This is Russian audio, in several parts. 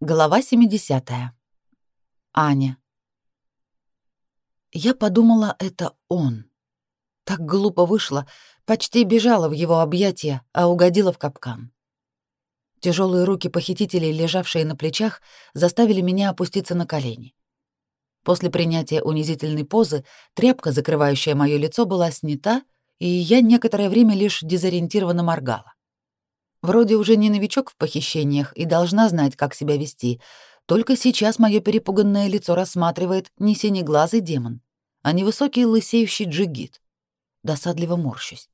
Глава 70. Аня. Я подумала, это он. Так глупо вышло, почти бежала в его объятия, а угодила в капкан. Тяжелые руки похитителей, лежавшие на плечах, заставили меня опуститься на колени. После принятия унизительной позы тряпка, закрывающая мое лицо, была снята, и я некоторое время лишь дезориентированно моргала. Вроде уже не новичок в похищениях и должна знать, как себя вести. Только сейчас мое перепуганное лицо рассматривает не синеглазый демон, а невысокий лысеющий джигит. Досадливо морщусь.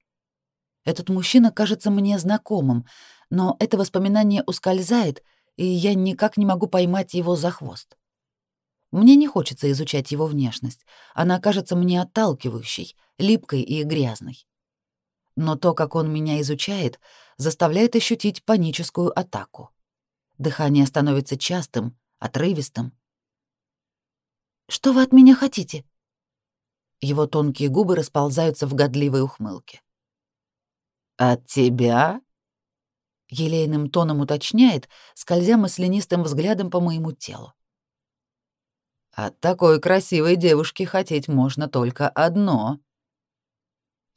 Этот мужчина кажется мне знакомым, но это воспоминание ускользает, и я никак не могу поймать его за хвост. Мне не хочется изучать его внешность. Она кажется мне отталкивающей, липкой и грязной но то, как он меня изучает, заставляет ощутить паническую атаку. Дыхание становится частым, отрывистым. «Что вы от меня хотите?» Его тонкие губы расползаются в годливой ухмылке. «От тебя?» Елейным тоном уточняет, скользя маслянистым взглядом по моему телу. «От такой красивой девушки хотеть можно только одно»,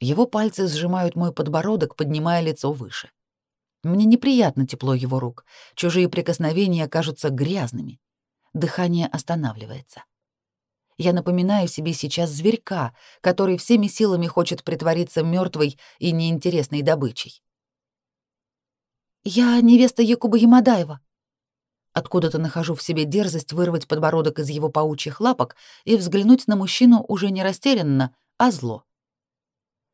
его пальцы сжимают мой подбородок, поднимая лицо выше. Мне неприятно тепло его рук. Чужие прикосновения кажутся грязными. Дыхание останавливается. Я напоминаю себе сейчас зверька, который всеми силами хочет притвориться мертвой и неинтересной добычей. «Я невеста Якуба Ямадаева». Откуда-то нахожу в себе дерзость вырвать подбородок из его паучьих лапок и взглянуть на мужчину уже не растерянно, а зло.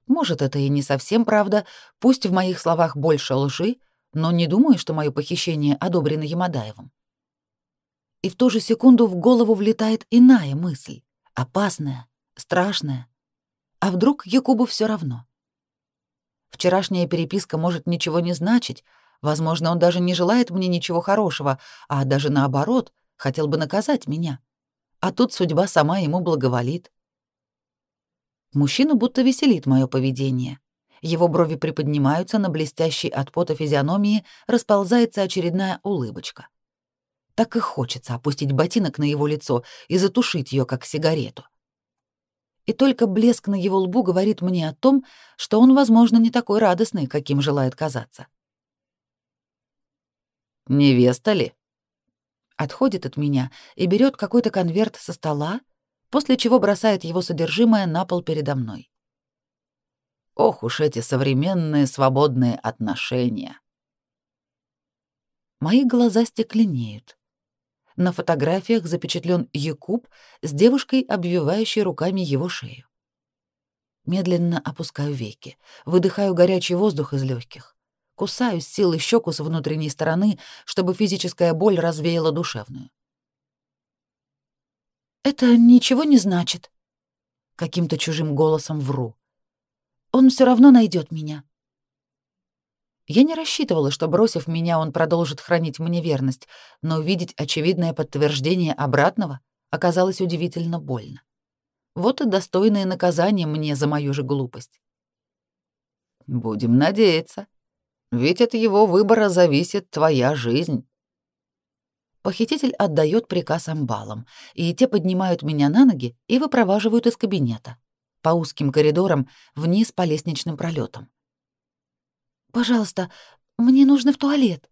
Может, это и не совсем правда, пусть в моих словах больше лжи, но не думаю, что мое похищение одобрено Ямадаевым. И в ту же секунду в голову влетает иная мысль, опасная, страшная. А вдруг Якубу все равно? Вчерашняя переписка может ничего не значить, возможно, он даже не желает мне ничего хорошего, а даже наоборот, хотел бы наказать меня. А тут судьба сама ему благоволит. Мужчина будто веселит мое поведение. Его брови приподнимаются, на блестящей от пота физиономии расползается очередная улыбочка. Так и хочется опустить ботинок на его лицо и затушить ее, как сигарету. И только блеск на его лбу говорит мне о том, что он, возможно, не такой радостный, каким желает казаться. «Невеста ли?» Отходит от меня и берет какой-то конверт со стола, после чего бросает его содержимое на пол передо мной. Ох уж эти современные свободные отношения. Мои глаза стекленеют. На фотографиях запечатлен Якуб с девушкой, обвивающей руками его шею. Медленно опускаю веки, выдыхаю горячий воздух из легких, кусаю с силой щеку с внутренней стороны, чтобы физическая боль развеяла душевную. «Это ничего не значит», — каким-то чужим голосом вру. «Он все равно найдет меня». Я не рассчитывала, что, бросив меня, он продолжит хранить мне верность, но увидеть очевидное подтверждение обратного оказалось удивительно больно. Вот и достойное наказание мне за мою же глупость. «Будем надеяться. Ведь от его выбора зависит твоя жизнь». Похититель отдает приказ амбалам, и те поднимают меня на ноги и выпроваживают из кабинета. По узким коридорам, вниз по лестничным пролетам. «Пожалуйста, мне нужно в туалет».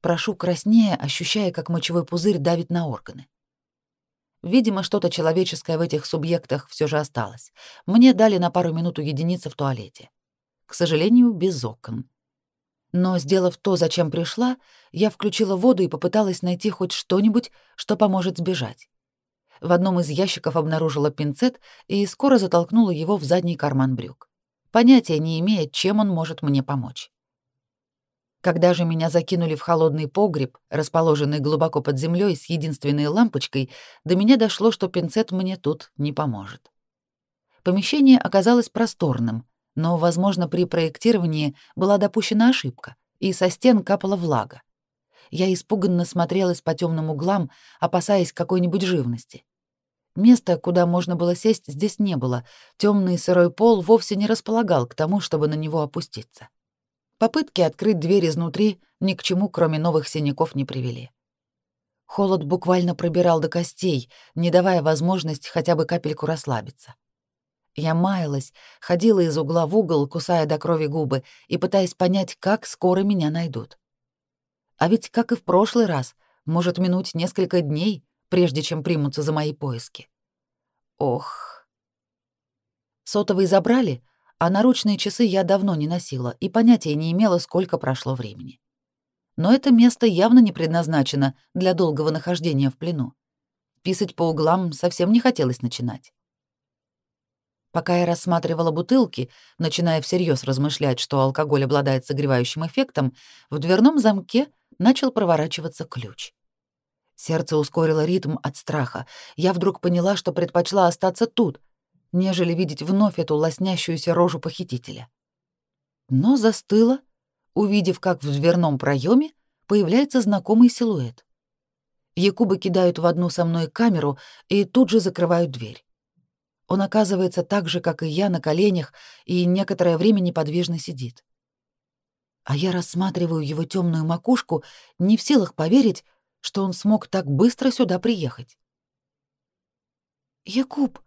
Прошу краснее, ощущая, как мочевой пузырь давит на органы. Видимо, что-то человеческое в этих субъектах все же осталось. Мне дали на пару минут уединиться в туалете. К сожалению, без окон. Но, сделав то, зачем пришла, я включила воду и попыталась найти хоть что-нибудь, что поможет сбежать. В одном из ящиков обнаружила пинцет и скоро затолкнула его в задний карман брюк, понятия не имея, чем он может мне помочь. Когда же меня закинули в холодный погреб, расположенный глубоко под землей с единственной лампочкой, до меня дошло, что пинцет мне тут не поможет. Помещение оказалось просторным — но, возможно, при проектировании была допущена ошибка, и со стен капала влага. Я испуганно смотрелась по темным углам, опасаясь какой-нибудь живности. Места, куда можно было сесть, здесь не было. Темный сырой пол вовсе не располагал к тому, чтобы на него опуститься. Попытки открыть дверь изнутри ни к чему, кроме новых синяков, не привели. Холод буквально пробирал до костей, не давая возможность хотя бы капельку расслабиться. Я маялась, ходила из угла в угол, кусая до крови губы и пытаясь понять, как скоро меня найдут. А ведь, как и в прошлый раз, может минуть несколько дней, прежде чем примутся за мои поиски. Ох. Сотовый забрали, а наручные часы я давно не носила и понятия не имела, сколько прошло времени. Но это место явно не предназначено для долгого нахождения в плену. Писать по углам совсем не хотелось начинать. Пока я рассматривала бутылки, начиная всерьез размышлять, что алкоголь обладает согревающим эффектом, в дверном замке начал проворачиваться ключ. Сердце ускорило ритм от страха. Я вдруг поняла, что предпочла остаться тут, нежели видеть вновь эту лоснящуюся рожу похитителя. Но застыла, увидев, как в дверном проеме появляется знакомый силуэт. Якубы кидают в одну со мной камеру и тут же закрывают дверь. Он оказывается так же, как и я, на коленях и некоторое время неподвижно сидит. А я рассматриваю его темную макушку, не в силах поверить, что он смог так быстро сюда приехать. «Якуб!»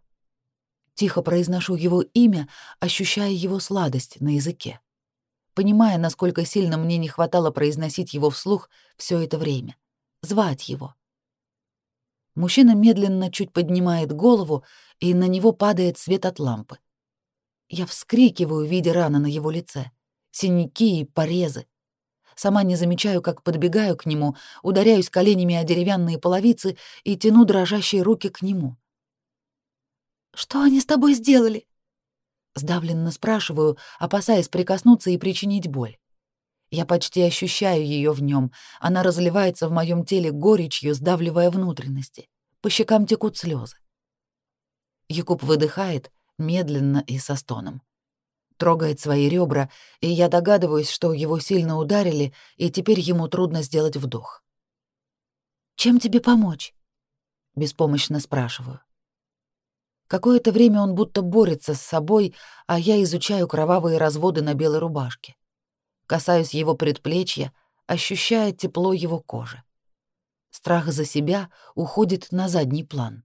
— тихо произношу его имя, ощущая его сладость на языке, понимая, насколько сильно мне не хватало произносить его вслух все это время, звать его. Мужчина медленно чуть поднимает голову, и на него падает свет от лампы. Я вскрикиваю, видя раны на его лице, синяки и порезы. Сама не замечаю, как подбегаю к нему, ударяюсь коленями о деревянные половицы и тяну дрожащие руки к нему. «Что они с тобой сделали?» Сдавленно спрашиваю, опасаясь прикоснуться и причинить боль. Я почти ощущаю ее в нем. Она разливается в моем теле горечью, сдавливая внутренности. По щекам текут слезы. Якуб выдыхает медленно и со стоном. Трогает свои ребра, и я догадываюсь, что его сильно ударили, и теперь ему трудно сделать вдох. «Чем тебе помочь?» — беспомощно спрашиваю. Какое-то время он будто борется с собой, а я изучаю кровавые разводы на белой рубашке касаюсь его предплечья, ощущая тепло его кожи. Страх за себя уходит на задний план.